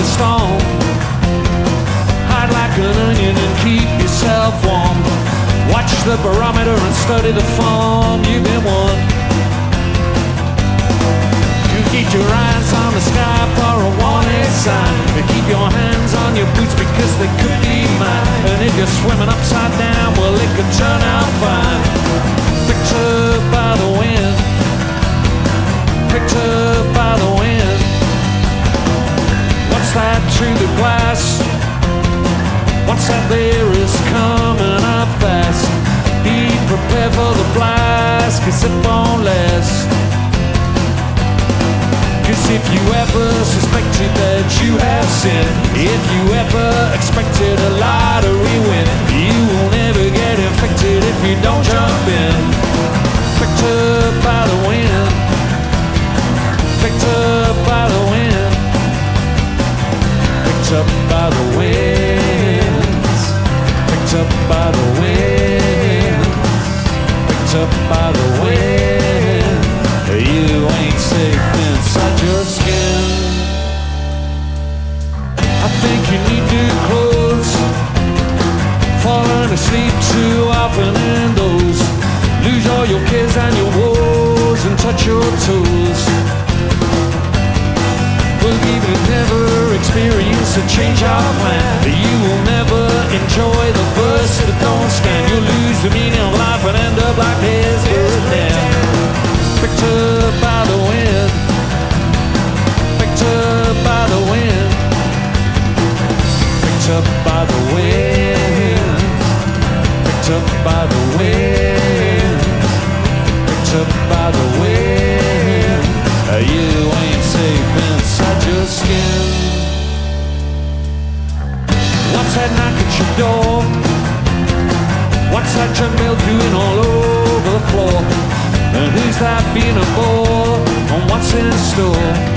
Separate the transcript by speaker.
Speaker 1: a stone. Hide like an onion and keep yourself warm. Watch the barometer and study the form you've been won. You keep your eyes on the sky for a warning sign. You keep your hands on your boots because they could be mine. And if you're swimming upside down, well, it could turn out fine. That through the glass? What's that there is coming up fast? Be prepared for the blast, cause it won't last. Cause if you ever suspected that you have sinned, if you ever expected a lottery win, you will never get infected if you don't jump think you need new clothes. Falling asleep too often in those. Lose all your cares and your woes and touch your toes. Well, even never experience a change of plan, you will never enjoy the verse that don't stand. You'll lose the meaning of life and end up like by the wind. You ain't safe inside your skin. What's that knock at your door? What's that doing all over the floor? And who's that a bore? And what's in store?